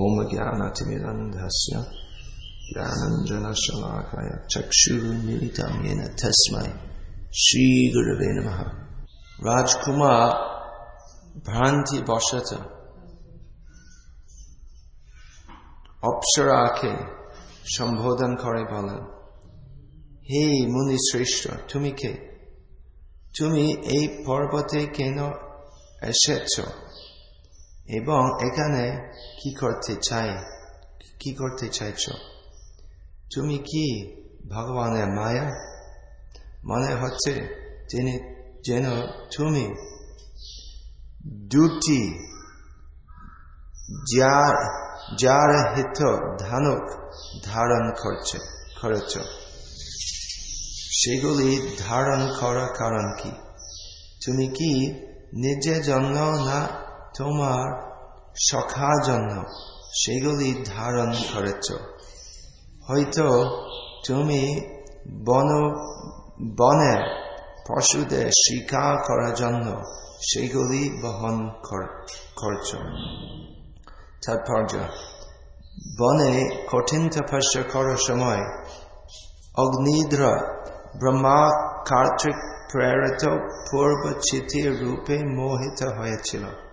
ओम ज्ञानतिमिरन्धस्य ज्ञानञ्जनशलाकाय चक्षुर्मिलितं येन तस्मै श्रीगुरवे नमः রাজকুমার ভ্রান্তি বসত অপ্সরাকে সম্বোধন করে বলেন হে মুনি শ্রেষ্ঠ তুমি কে তুমি এই পর্বতে কেন এসেছ এবং এখানে কি করতে চাই? কি করতে চাইছ? তুমি কি ভগবানের মায়া? মনে হচ্ছে তিনি যেন তুমি দুটি যার যার হিত ধানক ধারণ করছে, করেছ। সেগুলি ধারণ করার কারণ কি? তুমি কি নিজের জন্য না তোমার সখার জন্য সেগুলি ধারণ করেছ। হয়তো তুমি বন, বনের পশুদের শিকার করার জন্য সেগুলি বহন করছ। তাৎপর্য, বনে কঠিন তপস্যা করার সময় অগ্নিদ্র ব্রহ্মা কার্তিক প্রেরিত পূর্ব চিঠির রূপে মোহিত হয়েছিল।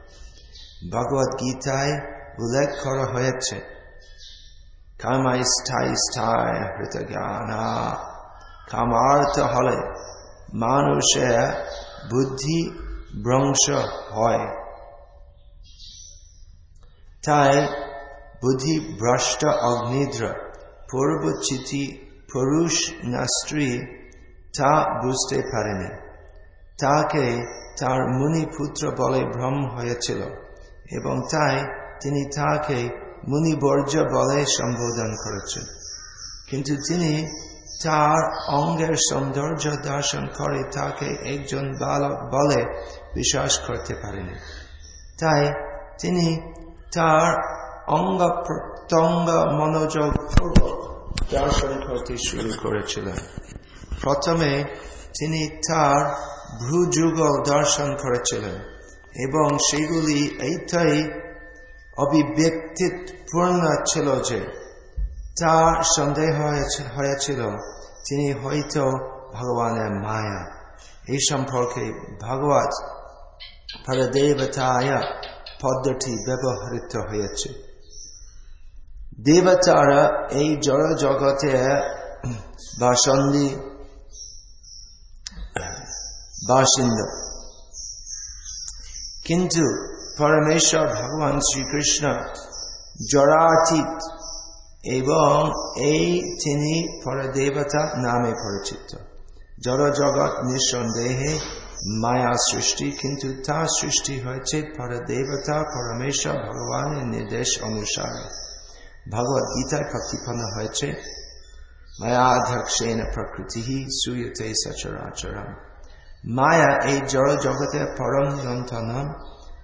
ভগবত গীতায় উল্লেখ করা হয়েছে। কামাইষ্ঠায় স্থায় হৃত জ্ঞানা কামার্থ হলে মানুষের বুদ্ধি ভ্রংশ হয় তাই বুদ্ধি ভ্রষ্ট অগ্নিদ্র পূর্বচিতি পুরুষ না স্ত্রী তা বুঝতে পারেনি তাকে তার মুনিপুত্র বলে ভ্রম হয়েছিল এবং তাই তিনি তাকে মুনিবর্য বলে সম্বোধন করেছেন। কিন্তু তিনি তার অঙ্গের সৌন্দর্য দর্শন করে তাকে একজন বালক বলে বিশ্বাস করতে পারেনি। তাই তিনি তার অঙ্গ প্রত্যঙ্গ মনোযোগ দর্শন করতে শুরু করেছিলেন। প্রথমে তিনি তার ভ্রুযুগল দর্শন করেছিলেন। এবং সেগুলি এইটাই অভিব্যক্তিপূর্ণ ছিল যে তার সন্দেহ হয়েছিল, তিনি হয়তো ভগবানের মায়া। এই সম্পর্কে ভগবত পরদেবতায় পদ্ধতি ব্যবহৃত হয়েছে। দেবতারা এই জড় জগতে বাসন্দি বাসিন্দ। কিন্তু পরমেশ্বর ভগবান শ্রীকৃষ্ণ জরাতীত এবং এই তিনি পরদেবতা নামে পরিচিত। জড় জগৎ নিঃসন্দেহে মায়া সৃষ্টি, কিন্তু তা সৃষ্টি হয়েছে পরদেবতা, পরমেশ্বর ভগবানের নির্দেশ অনুসারে। ভগবত গীতায় প্রতিপন্ন হয়েছে মায়াধ্যক্ষেন প্রকৃতি সুয়তে সচরাচরম। মায়া, এই জড় জগতের পরম নিয়ন্ত্রণ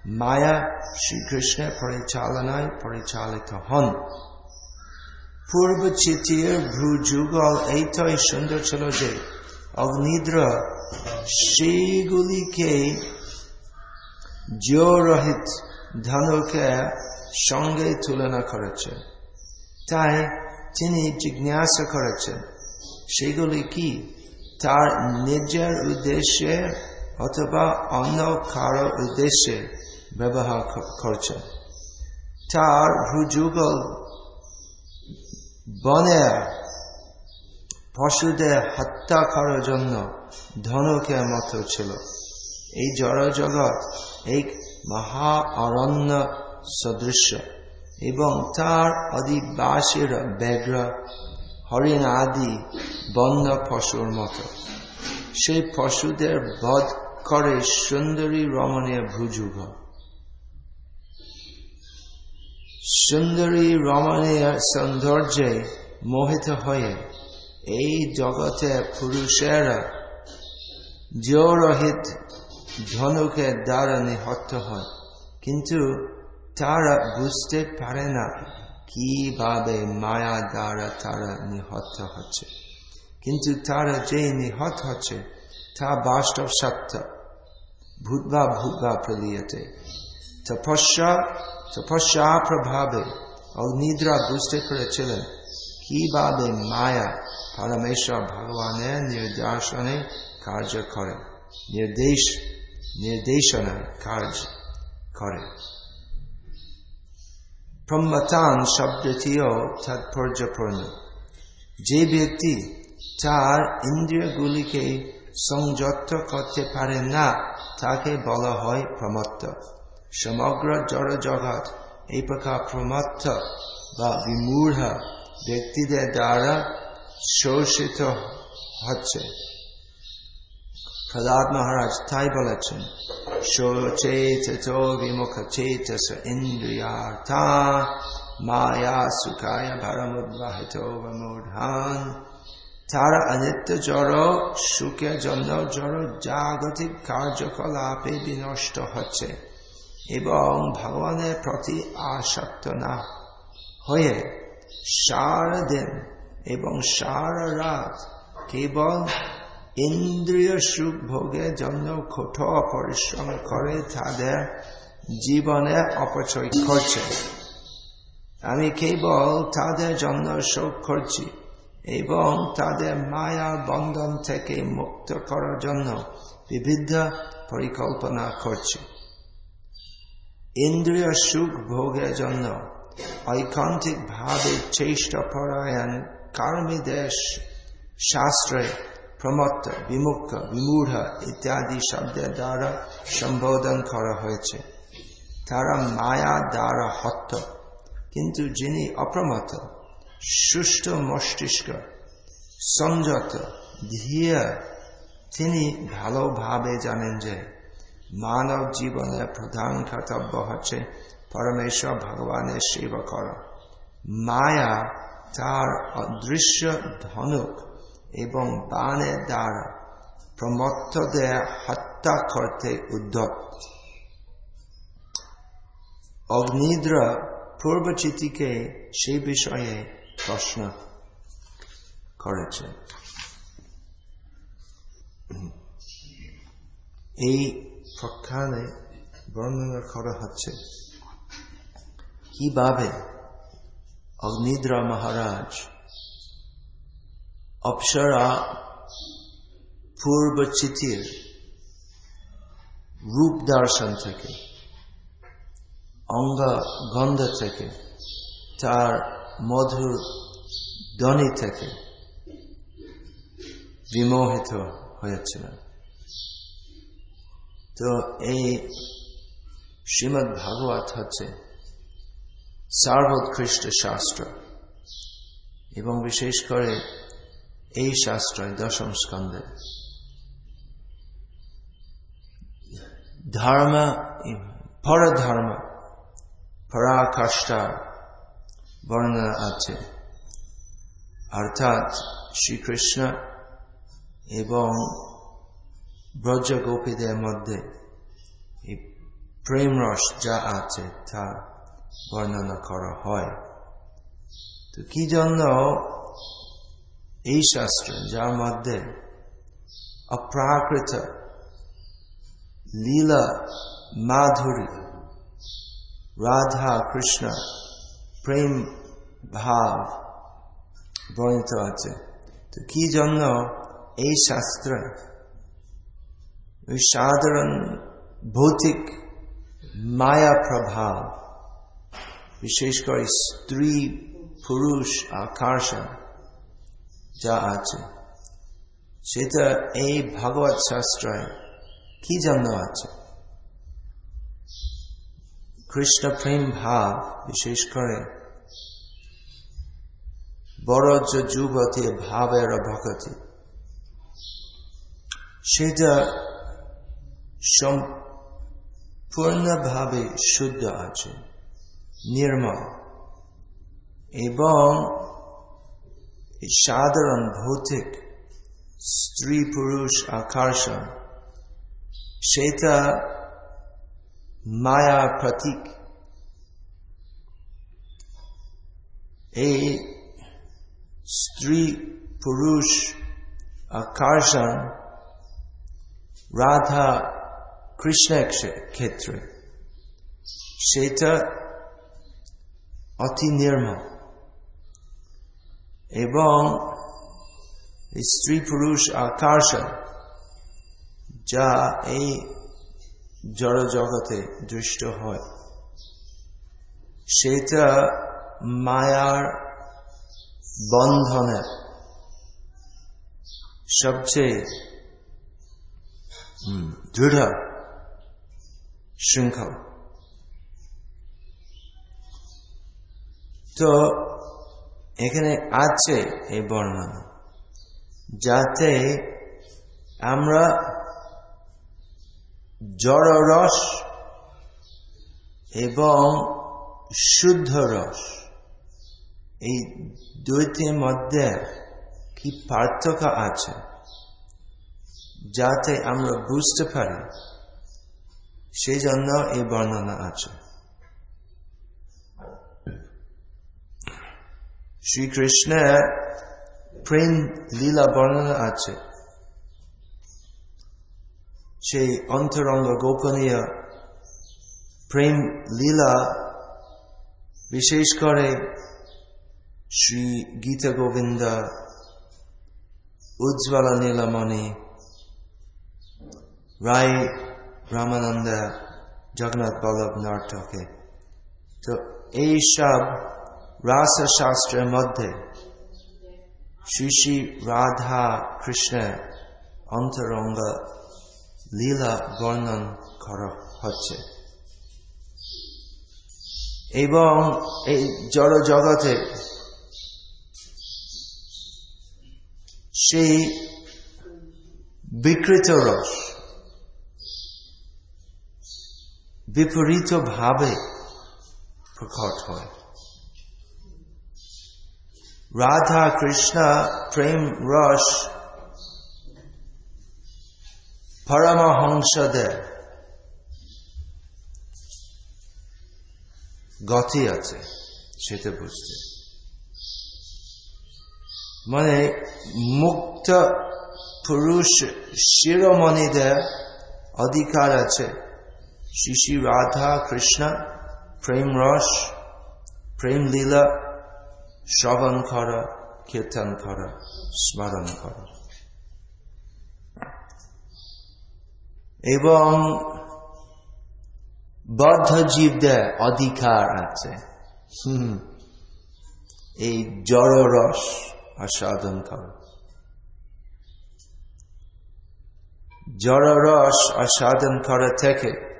মায়া শ্রীকৃষ্ণের পরিচালনায় পরিচালিত হন। পূর্ব চিঠির ভ্রুযুগল এইটাই সুন্দর ছিল যে, অগ্নিদ্র সেইগুলিকে জিওরহিত ধনুকে সঙ্গে তুলনা করেছে। তাই তিনি জিজ্ঞাসা করেছেন, সেগুলি কি? তার নিজের উদ্দেশ্যে অথবা অন্য কারও উদ্দেশ্যে ব্যবহার করছে। তার ভ্রুযুগল বনের পশুদের হত্যা করার জন্য ধনুকের মতো ছিল। এই জড় জগৎ এক মহা অরণ্য সদৃশ্য এবং তার অধিবাসীর ব্যাঘ্র হরিণ আদি বন্য পশুর মতো। সেই পশুদের বধ করে সুন্দরী রমণীয় ভুজুগ সুন্দরী রমণীয় সৌন্দর্যে মোহিত হয়ে এই জগতে পুরুষেরা জোরহিত ধনুকে দ্বারা নিহত হয়। কিন্তু তারা বুঝতে পারে না কীভাবে মায়া দ্বারা তারা নিহত হচ্ছে? কিন্তু তারা যে নিহত হচ্ছে, তা বাস্তব সত্য ভূতবা ভূতবা প্রলিয়তে। তপস্যা তপস্যা প্রভাবে অগ্নিদ্রা বুঝতে পেরেছিলেন কীভাবে মায়া পরমেশ্বর ভগবানের নির্দেশনে কার্য করে, নির্দেশ, নির্দেশনায় কার্য করে। ব্রহ্মতান শব্দটিও তাৎপর্যপূর্ণ। যে ব্যক্তি তার ইন্দ্রিয়গুলিকে সংযত করতে পারে না, তাকে বলা হয় প্রমত্ত। সমগ্র জড় জগৎ এই প্রকার প্রমত্ত বা বিমূঢ় ব্যক্তিদের দ্বারা শোষিত হচ্ছে। প্রহ্লাদ মহারাজ তাই বলেছেন শোচেত বিমুখ চেতস ইন্দ্রিয়ার্থা মায়া সুখায় ভরমুদ্বাহিত মূঢ়ান তারা অনিত্য জড় সুখের জন্য জড় জাগতিক কার্যকলাপে বিনষ্ট হচ্ছে এবং ভগবানের প্রতি আসক্ত না। হয়ে সারাদিন এবং সারা রাত কেবল ইন্দ্রিয় সুখ ভোগের জন্য কঠোর পরিশ্রম করে তাদের জীবনে অপচয় করছে। আমি কেবল তাদের জন্য শোক করছি এবং তাদের মায়া বন্ধন থেকে মুক্ত করার জন্য বিভিন্ন পরিকল্পনা করছি। ইন্দ্রিয় সুখ ভোগের জন্য ঐকান্তিক ভাবে চেষ্টা পরায়ণ কর্মীদের শাস্ত্রে প্রমত্ত বিমুখ বিমূঢ় ইত্যাদি শব্দের দ্বারা সম্বোধন করা হয়েছে। তারা মায়া দ্বারা হত্য কিন্তু যিনি অপ্রমত সুষ্ঠ মস্তিষ্ক, সংযত, ধীর, তিনি ভালোভাবে জানেন যে মানব জীবনের প্রধান কর্তব্য হচ্ছে পরমেশ্বর ভগবানের সেবা করা। মায়া তার অদৃশ্য ধনুক এবং বানের দ্বারা প্রমত্তদের হত্যা করতে উদ্যত। অগ্নিদ্রা পূর্বচিতিকে সেই বিষয়ে প্রশ্ন করেছে। এই প্রখ্যানে বর্ণনা করা হচ্ছে, কীভাবে অগ্নিদ্রা মহারাজ অপসরা পূর্ব চিঠির রূপ দর্শন থেকে, অঙ্গ গন্ধ থেকে, তার মধুর ধ্বনি থেকে বিমোহিত হয়েছিলেন। তো এই শ্রীমৎ ভাগবত হচ্ছে সার্বোৎকৃষ্ট শাস্ত্র এবং বিশেষ করে এই শাস্ত্র দশম স্কন্ধে ধর্ম, পরধর্ম, পরাকাষ্ঠা বর্ণনা আছে। অর্থাৎ শ্রীকৃষ্ণ এবং ব্রজ গোপীদের মধ্যে প্রেম রস যা আছে তা বর্ণনা করা হয়। তো কি জন্য এই শাস্ত্র যার মধ্যে অপ্রাকৃত লীলা মাধুরী রাধা কৃষ্ণ প্রেম ভাব বর্ণিত আছে তো কি জন্য এই শাস্ত্র? ওই সাধারণ ভৌতিক মায়া প্রভাব, বিশেষ করে স্ত্রী, পুরুষ আকর্ষণ যা আছে। সেটা এই ভগবত শাস্ত্রায় কি জন্য আছে? কৃষ্ণ প্রেম ভাব, বিশেষ করে যে যুবতী ভাবের ভকতি সেটা সম্পূর্ণভাবে শুদ্ধ আছে, নির্মল। এবং সাধারণ ভৌতিক স্ত্রী পুরুষ আকর্ষণ সেটা মায়া প্রতীক এই স্ত্রী পুরুষ আকর্ষণ রাধা কৃষ্ণের ক্ষেত্রে সেটা অতি নির্মল এবং স্ত্রী পুরুষ আকর্ষণ যা এই জড় জগতে দৃষ্ট হয়, সেটা মায়ার বন্ধনের সবচেয়ে দৃঢ় শৃঙ্খল। তো এখানে আছে এই বর্ণনা। যাতে আমরা জড় রস এবং শুদ্ধ রস এই দুইটির মধ্যে কি পার্থক্য আছে? যাতে আমরা বুঝতে পারি, সেই জন্য এই বর্ণনা আছে। শ্রীকৃষ্ণের প্রেম লীলা বর্ণনা আছে। সেই অন্তরঙ্গ গোপনীয় প্রেম লীলা বিশেষ করে শ্রী গীতা গোবিন্দ, উজ্জ্বলা নীলমণি, রায় রামানন্দ, জগন্নাথ বল্লভ নাটকে তো এইসব রাসশাস্ত্রের মধ্যে শ্রী শ্রী রাধা কৃষ্ণের অন্তরঙ্গ লীলা বর্ণন করা হচ্ছে। এবং এই জড় জগতে সেই বিকৃত রস, বিপরীত ভাবে প্রকট হয়। রাধা কৃষ্ণ প্রেম রস পরমহংসদের গতি আছে, সেটা বুঝতে। মানে মুক্ত পুরুষ শিরোমণিদের অধিকার আছে। শ্রী শ্রী রাধা কৃষ্ণ, প্রেম রস, প্রেম লীলা শ্রবণ করা, কীর্তন করা, স্মরণ করা। এবং বদ্ধ জীবদের অধিকার আছে। এই জড় রস আস্বাদন করা। জড় রস আস্বাদন করা থেকে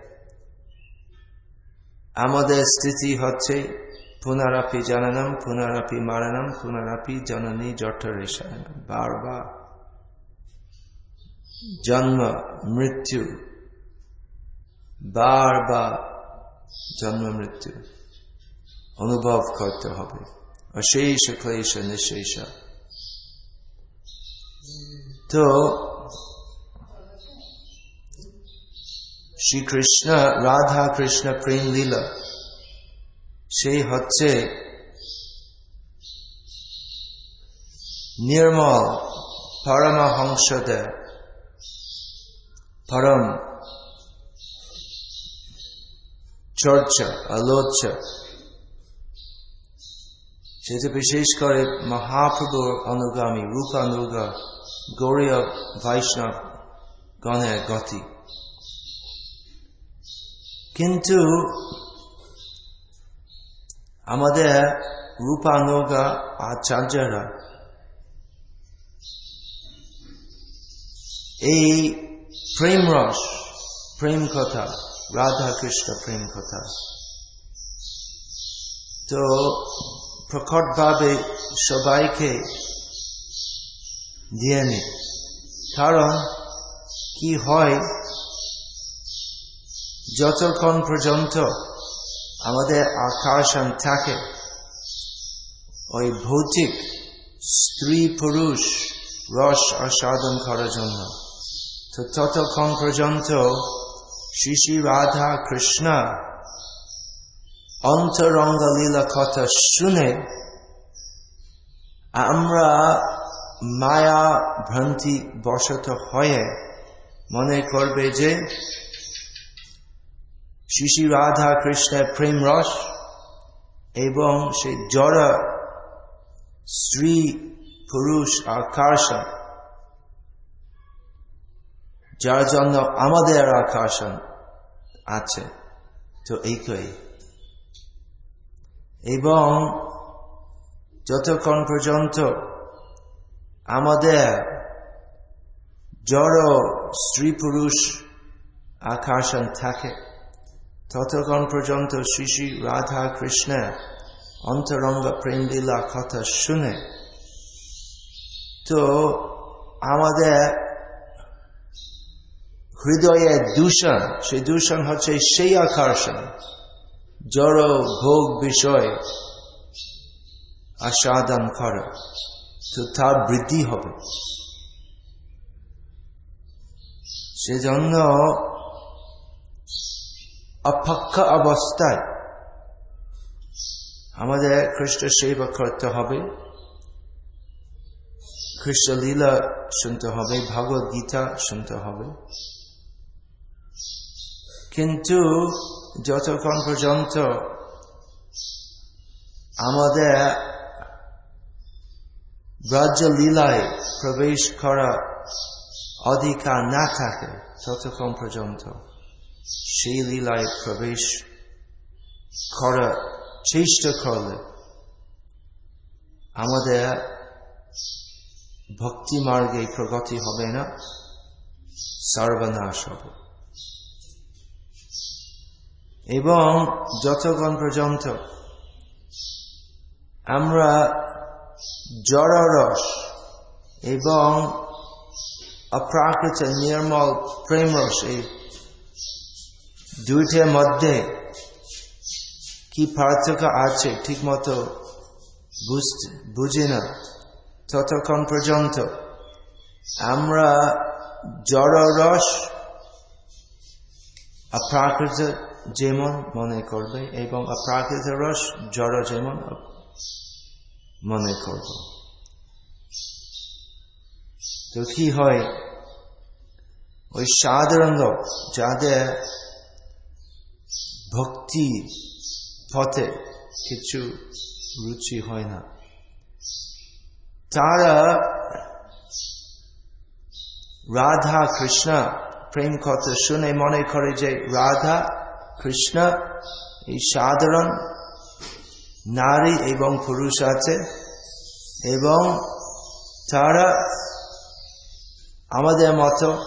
আমাদের স্থিতি হচ্ছে পুনরাপি জানানাম, পুনরাপি মারানাম পুনরাপি জননী জঠরেশায়নম বারবার। জন্ম, মৃত্যু। বারবার জন্ম, মৃত্যু। অনুভব করতে হবে। অশেষ ক্লেশ নিঃশেষ। তো শ্রীকৃষ্ণ রাধা কৃষ্ণ প্রেম লীলা। সেই হচ্ছে নির্মল পরমহংসদের পরম চর্চা, আলোচ্য। সেটা বিশেষ করে মহাপ্রভুর অনুগামী রূপানুগা গৌরীয় বৈষ্ণব গণের গতি। কিন্তু আমাদের রূপানুগা আচার্যরা এই প্রেম রস প্রেম কথা রাধা কৃষ্ণ প্রেম কথা তো প্রকটভাবে সবাইকে দিয়ে নি। কারণ কি হয়, যতক্ষণ পর্যন্ত আমাদের আকর্ষণ থাকে। ওই ভৌতিক স্ত্রী পুরুষ রস আস্বাদন করার জন্য। তো ততক্ষণ পর্যন্ত শ্রী শ্রী রাধা কৃষ্ণ অন্তরঙ্গ লীলা কথা শুনে আমরা মায়া ভ্রান্তি বশত হয়ে মনে করবে যে শ্রী রাধা কৃষ্ণের প্রেম রস এবং সেই জড় স্ত্রী পুরুষ আকর্ষণ যার জন্য আমাদের আকর্ষণ আছে। তো একই এবং যতক্ষণ পর্যন্ত আমাদের জড় স্ত্রী পুরুষ আকর্ষণ থাকে ততক্ষণ পর্যন্ত শ্রী রাধা কৃষ্ণের অন্তরঙ্গ প্রেম লীলা কথা শুনে তো আমাদের হৃদয়ে দূষণ, সেই দূষণ হচ্ছে সেই আকর্ষণ, জড় ভোগ বিষয় আস্বাদন করা, তো তার বৃদ্ধি হবে। সেজন্য অপক্ষ অবস্থায় আমাদের খ্রিস্ট সেবা করতে হবে। খ্রিস্ট লীলা শুনতে হবে, ভগবত গীতা শুনতে হবে। কিন্তু যতক্ষণ পর্যন্ত আমাদের ব্রাজ্য লীলায় প্রবেশ করা অধিকার না থাকে, ততক্ষণ পর্যন্ত সেই লীলায় প্রবেশ করা চেষ্টা করলে আমাদের ভক্তি মার্গে প্রগতি হবে না, সর্বনাশ হবে। এবং যতক্ষণ পর্যন্ত আমরা জড়রস এবং অপ্রাকৃত নির্মল প্রেমরস এই দুইটার মধ্যে কি পার্থক্য আছে ঠিক মতো বুঝি না। ততক্ষণ পর্যন্ত আমরা জড়রস অপ্রাকৃত যেমন মনে করবে এবং অপ্রাকৃত রস জড় যেমন মনে করব। তো কি হয়? ওই সাধারণ লোক যাদের ভক্তি, পথে কিছু রুচি হয় না। তারা রাধা কৃষ্ণ, প্রেম কথা শুনে মনে করে যে রাধা কৃষ্ণ, এই সাধারণ নারী এবং পুরুষ আছে এবং তারা আমাদের মতো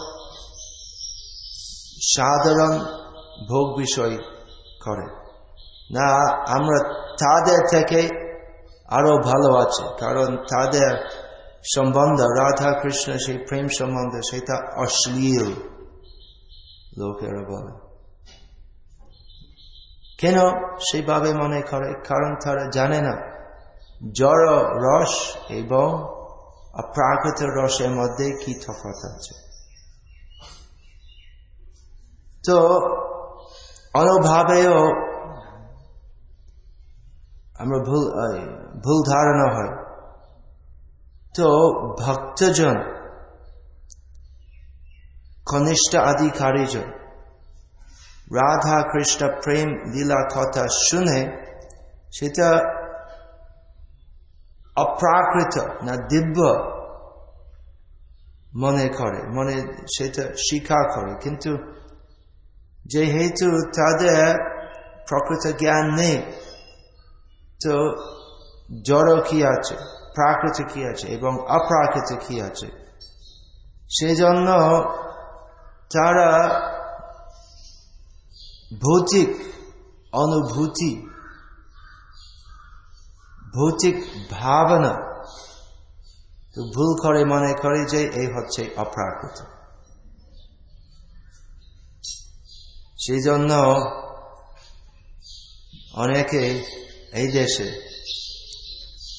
সাধারণ ভোগ বিষয়। করে। না, আমরা তাদের থেকে আরও ভালো আছে, কারণ তাদের সম্বন্ধ, রাধা কৃষ্ণ, সেই প্রেম সম্বন্ধে, সেটা অশ্লীল, লোকেরা বলে। কেন সেইভাবে মনে করে? কারণ তারা জানে না, জড় রস এবং অপ্রাকৃত রসের মধ্যে কি তফাত আছে। তো অনুভাবেও আমরা ভুল ভুল ধারণা হয়। তো ভক্তজন, কনিষ্ঠ আধিকারীজন রাধা কৃষ্ণ প্রেম লীলা কথা শুনে সেটা অপ্রাকৃত না দিব্য মনে করে, মনে সেটা স্বীকার করে। কিন্তু যেহেতু তাদের প্রকৃত জ্ঞান নেই, তো জড় কি আছে, প্রাকৃত কি আছে এবং অপ্রাকৃত কি আছে? সেজন্য তারা ভৌতিক, অনুভূতি, ভৌতিক ভাবনা ভুল করে মনে করে যে এই হচ্ছে অপ্রাকৃত। সেই জন্য অনেকে এই দেশে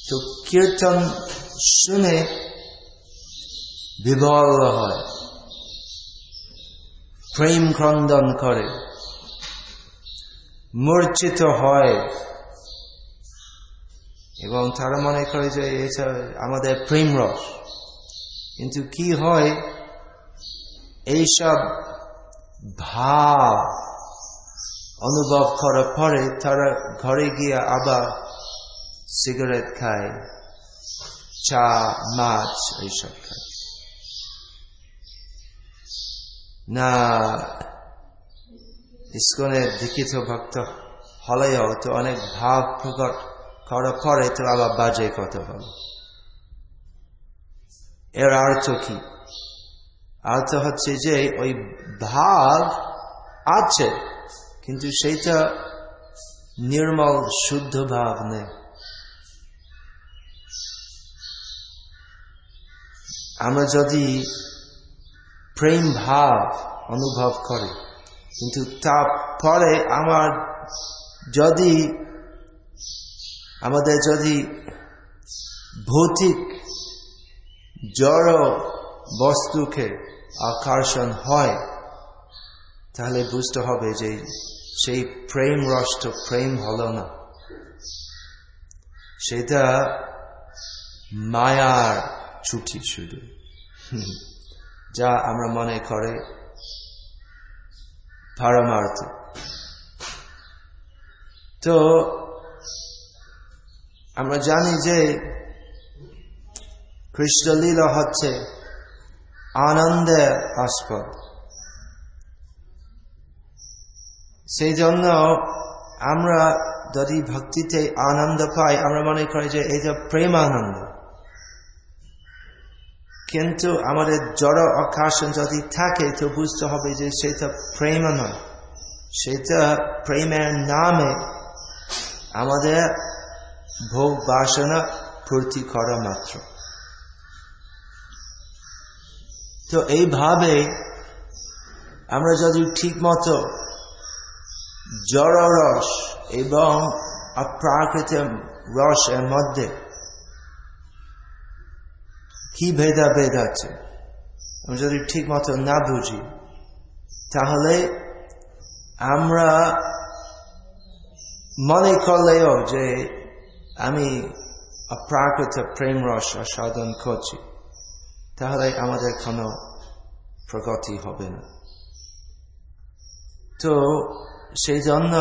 তো কীর্তন শুনে বিবল হয়, প্রেম ক্রন্দন করে, মূর্ছিত হয়। এবং তারা মনে করে যে এটা আমাদের প্রেম রস। কিন্তু কি হয়, এইসব ভাব অনুভব করার পরে তারা ঘরে গিয়ে আবার সিগারেট খায়, চা, মাছ, এইসব খায়। না, ইস্কনের দীক্ষিত ভক্ত হলেও তো অনেক ভাব প্রকট করার পরে তো আবার বাজে কথা হল এর অর্থ কি? অর্থ হচ্ছে যে ওই ভাব আছে, কিন্তু সেইটা নির্মল, শুদ্ধ ভাব নেই। আমরা যদি প্রেম ভাব অনুভব করি, কিন্তু তারপরে আমার যদি, আমাদের যদি ভৌতিক জড় বস্তুকে আকর্ষণ হয়, তাহলে বুঝতে হবে যে সেই প্রেম রষ্ট প্রেম হল না। সেটা মায়ার ছুটি শুধু। যা আমরা মনে করে পারমার্থ। তো আমরা জানি যে কৃষ্ণলীলা হচ্ছে আনন্দের আস্পদ সেই জন্য আমরা যদি ভক্তিতে আনন্দ পাই, আমরা মনে করি যে এটা প্রেম আনন্দ কিন্তু আমাদের জড় আকর্ষণ যদি থাকে, তো বুঝতে হবে যে সেটা প্রেম নয় সেটা প্রেমের নামে আমাদের ভোগ বাসনা পূর্তি করা মাত্র। তো এইভাবে আমরা যদি ঠিক মতো জড় রস এবং অপ্রাকৃত রস এর মধ্যে কি ভেদা ভেদ আছে আমি যদি ঠিক মতো না বুঝি, তাহলে আমরা মনে করলেও যে আমি অপ্রাকৃত প্রেম রস সাধন করছি। তাহলে আমাদের কোনো প্রগতি হবে না। তো সেই জন্য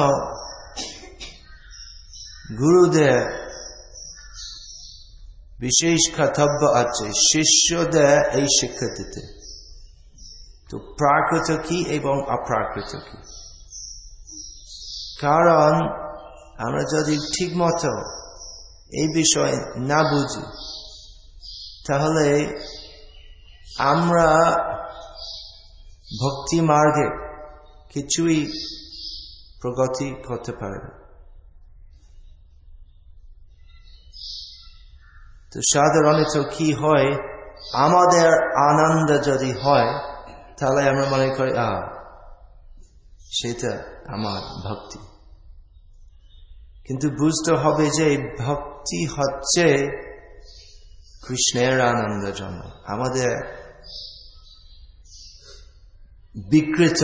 গুরুদেব বিশেষ কর্তব্য আছে শিষ্যদের এই শিক্ষা দিতে। তো প্রাকৃত কি এবং অপ্রাকৃত কি কারণ আমরা যদি ঠিক মতো এই বিষয় না বুঝি, তাহলে আমরা ভক্তি মার্গে কিছুই প্রগতি করতে পারে না। তো সাধারণত কি হয়? আমাদের আনন্দ যদি হয়, তাহলে আমরা মনে করি আহ সেটা আমার ভক্তি। কিন্তু বুঝতে হবে যে ভক্তি হচ্ছে কৃষ্ণের আনন্দের জন্য। আমাদের বিকৃত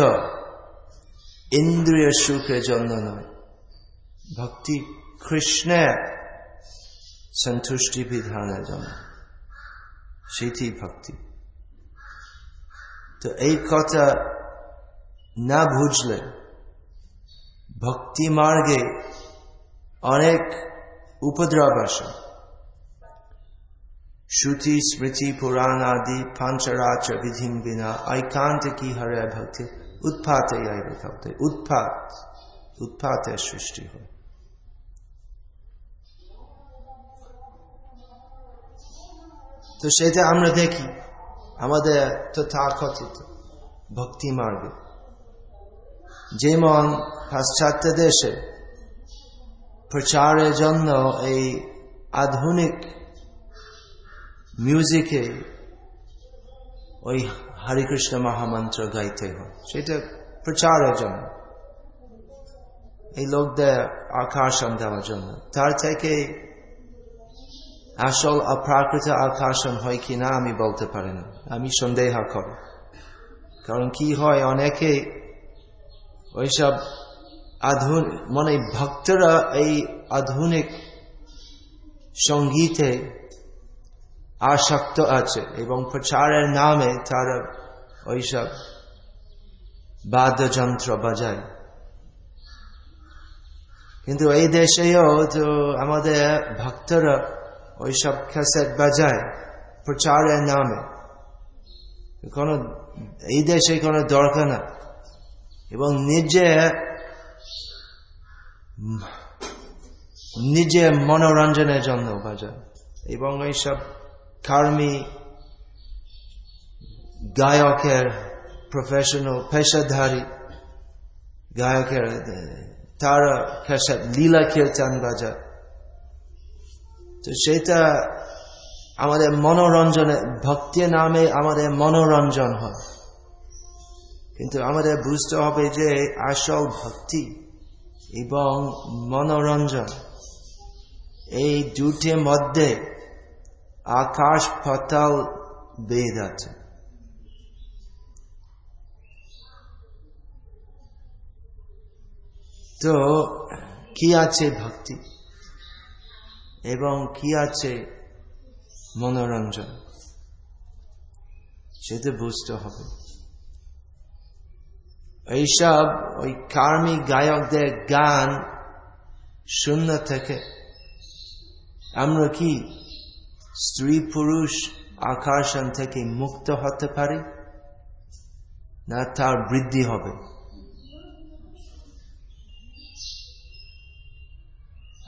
ইন্দ্রিয় সুখের জন্য নয়। ভক্তি কৃষ্ণের সন্তুষ্টি বিধানের জন্য। সেটি ভক্তি। তো এই কথা না বুঝলে ভক্তি মার্গে অনেক উপদ্রব আসে। শ্রুতি স্মৃতি পুরাণ আদি পাঞ্চরাচ বিধিম বিনা ঐকান্ত কি হরে ভক্তি ভক্তি উৎপাত উৎপাতের সৃষ্টি হয় তো সেটা আমরা দেখি। আমাদের তথাকথিত ভক্তি মার্গে। যেমন পাশ্চাত্য দেশে প্রচারের জন্য এই আধুনিক মিউজিকে ওই হরিকৃষ্ণ মহামন্ত্র গাইতে হয়। সেটা প্রচারের জন্য। এই লোকদের আকর্ষণ দেওয়ার জন্য। তার থেকে আসল অপ্রাকৃত আকর্ষণ হয় কি না আমি বলতে পারি না। আমি সন্দেহ করি। কারণ কি হয়, অনেকে ওইসব আধুনিক মানে ভক্তরা এই আধুনিক সঙ্গীতে আসক্ত আছে এবং প্রচারের নামে তারা ওইসব বাদ্যযন্ত্র বাজায়। কিন্তু এই দেশেও তো আমাদের ভক্তরা ওইসব ক্যাসেট বাজায় প্রচারের নামে। কোনো, এই দেশে কোনো দরকার না। এবং নিজে নিজে মনোরঞ্জনের জন্য বাজায়। এবং এইসব কর্মী গায়কের প্রফেশনাল পেশাধারী গায়কের তারা লীলা কীর্তন বাজায় তো সেটা আমাদের মনোরঞ্জনে, ভক্তি নামে আমাদের মনোরঞ্জন হয়। কিন্তু আমাদের বুঝতে হবে যে আসল ভক্তি এবং মনোরঞ্জন এই দুটির মধ্যে আকাশ পাতাল বেদ আছে। তো কি আছে ভক্তি? এবং কি আছে মনোরঞ্জন? সেটা বুঝতে হবে। এইসব ওই কার্মিক গায়কদের গান শূন্য থেকে। আমরা কি স্ত্রী পুরুষ আকর্ষণ থেকে মুক্ত হতে পারে না, তার বৃদ্ধি হবে।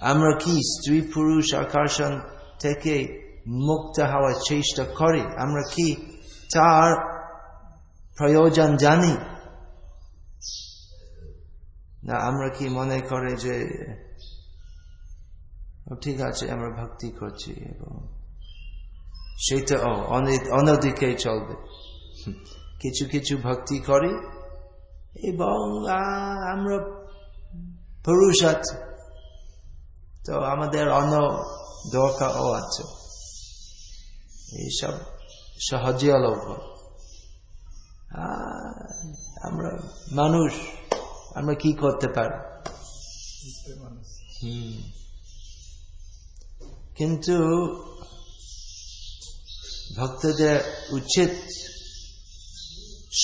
আমরা কি স্ত্রী পুরুষ আকর্ষণ থেকে মুক্ত হওয়ার চেষ্টা করি? আমরা কি তার প্রয়োজন জানি? না, আমরা কি মনে করে যে, ঠিক আছে, আমরা ভক্তি করছি এবং সেটা ও অন্যদিকে চলবে। কিছু কিছু ভক্তি করে এবং আমরা পুরুষ আছে। তো আমাদের অন্য দরকারও আছে। এইসব সহজে লোক আমরা মানুষ আমরা কি করতে পারি? কিন্তু ভক্তদের উচিত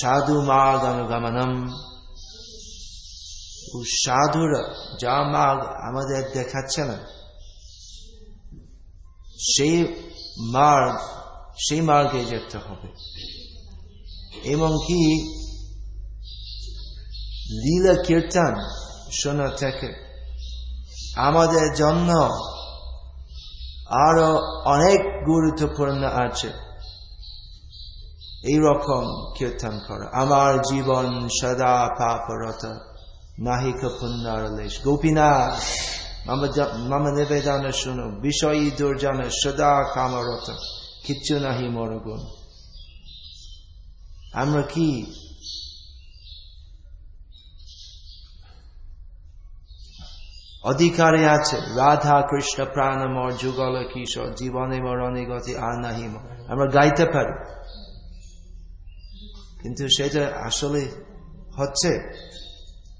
সাধু মাগ অনুগমনম সাধুরা যা মাগ আমাদের দেখাচ্ছে না, সেই মার্গ, সেই মার্গে যেতে হবে। এবং কি লীলা কীর্তন শোনা থেকে আমাদের জন্য আরও অনেক গুরুত্বপূর্ণ আছে। এইরকম কীর্তন করা। আমার জীবন সদা পাপরত নাহিক পুণ্যারলেশ গোপীনাথ, মম নিবেদন শুনো, বিষয়ী দুর্জন সদা কামরত, কিচ্ছু নাহি মোর গুণ। আমরা কি অধিকারে আছে। রাধা, কৃষ্ণ প্রাণ মর যুগল কিশোর জীবনে মরণে গতি, আর নাহি আমরা গাইতে পারি। কিন্তু সেটা আসলে হচ্ছে,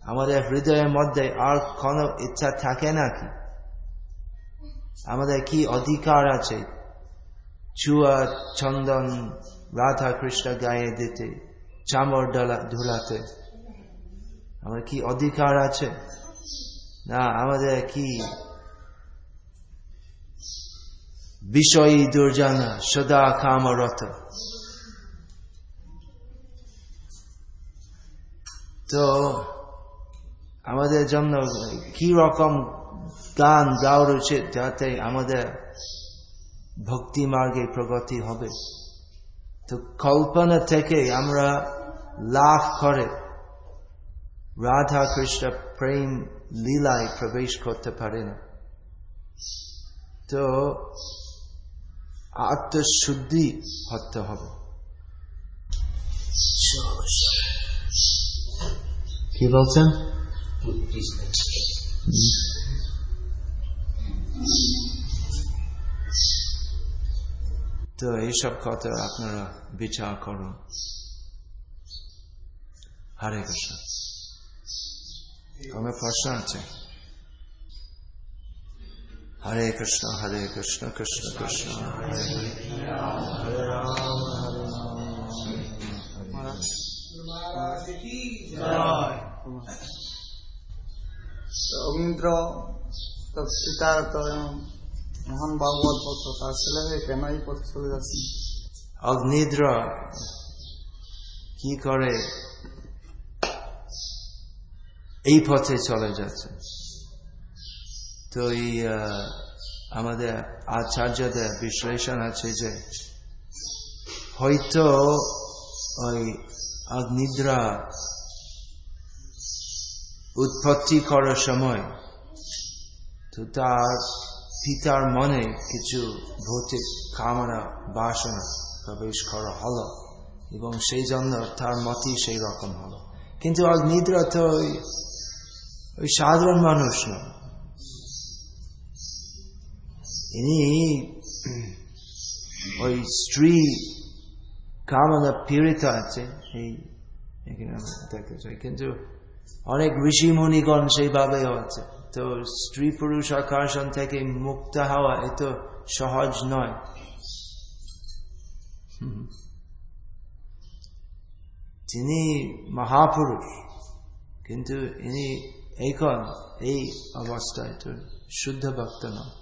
আমাদের হৃদয়ের মধ্যে আর কোনো ইচ্ছা থাকে নাকি আমাদের কি অধিকার আছে? চুয়া, চন্দন, রাধা, কৃষ্ণ গায়ে দিতে, চামর ডালা ধুলাতে আমার কি অধিকার আছে? না, আমাদের কি বিষয়ী দুর্জানা, সদা কামরত। তো আমাদের জন্য কি রকম গান গাওয়ার উচিত যাতে আমাদের ভক্তি মার্গে প্রগতি হবে? তো কল্পনা থেকে আমরা লাভ করে। রাধা কৃষ্ণ প্রেম লীলায় প্রবেশ করতে পারে না তো আত্মশুদ্ধি হতে হবে কি বলছেন? তো এইসব কথা আপনারা বিচার করুন। হরে কৃষ্ণ। আমার প্রশ্ন আছে হরে কৃষ্ণ হরে কৃষ্ণ কৃষ্ণ কৃষ্ণ পিতা তো মহান ভাগবত ভক্ত তার ছেলে হয়ে কেন এই পথে চলে যাচ্ছেন অগ্নিদ্র কি করে? এই পথে চলে যাচ্ছে তো এই আমাদের আচার্যদের বিশ্লেষণ আছে যে হয়তো ওই অগ্নিদ্রা উৎপত্তি করার সময় তো তার পিতার মনে কিছু ভৌতিক কামনা, বাসনা প্রবেশ করা হলো এবং সেই জন্য তার মতই সেই রকম হলো। কিন্তু অগ্নিদ্রা তো ওই সাধারণ মানুষ নয় ইনি ওই স্ত্রী কামনা পীড়িত আছে, এই কিন্তু অনেক ঋষি মুনিগণ সেইভাবে আছে। তো স্ত্রী পুরুষ আকর্ষণ থেকে মুক্ত হওয়া এত সহজ নয়। তিনি মহাপুরুষ, কিন্তু ইনি এইখন এই অবস্থায় তো শুদ্ধ ভক্ত নয়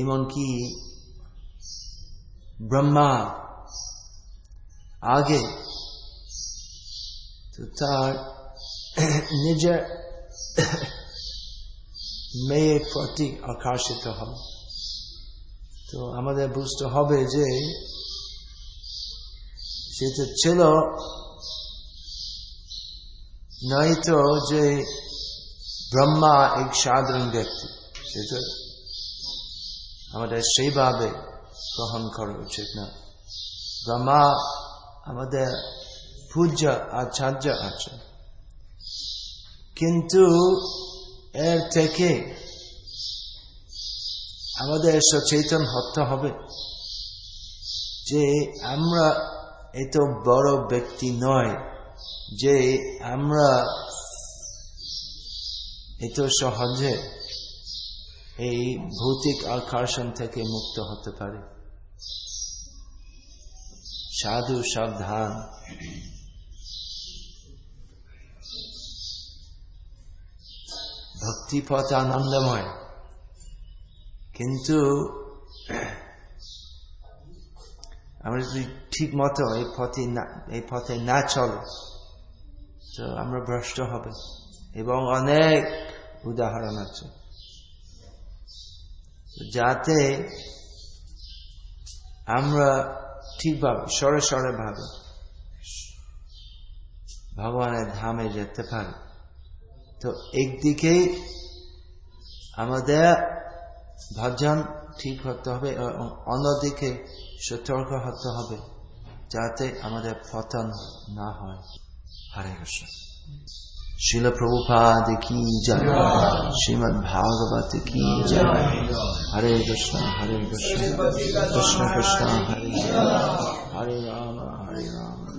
এমনকি ব্রহ্মা? আগে তো তার নিজের মেয়ের প্রতি আকর্ষিত হবে তো আমাদের বুঝতে হবে যে সেটা ছিল নয়তো যে ব্রহ্মা এক সাধারণ ব্যক্তি আমাদের সেইভাবে গ্রহণ করা উচিত না। ব্রহ্মা আমাদের পূজ্য আচার্য আছে। কিন্তু এর থেকে আমাদের সচেতন হতে হবে যে আমরা এত বড় ব্যক্তি নয়। যে আমরা এত সহজে এই ভৌতিক আকর্ষণ থেকে মুক্ত হতে পারে। সাধু, সাবধান। ভক্তিপথ আনন্দময়। কিন্তু আমরা যদি ঠিক মতো এই পথে না এই পথে না চলে আমরা ভ্রষ্ট হবে। এবং অনেক উদাহরণ আছে। যাতে আমরা ঠিকভাবে সরে সরে ভাবে ভগবানের ধামে যেতে পারি। তো একদিকে আমাদের ভজন ঠিক হতে হবে এবং অন্যদিকে সতর্ক হতে হবে যাতে আমাদের পতন না হয়। হরে কৃষ্ণ শিল প্রভুপাদ কি জয় শ্রীমৎ ভাগবত কি জয় হরে কৃষ্ণ হরে কৃষ্ণ কৃষ্ণ কৃষ্ণ হরে হরে রাম হরে রাম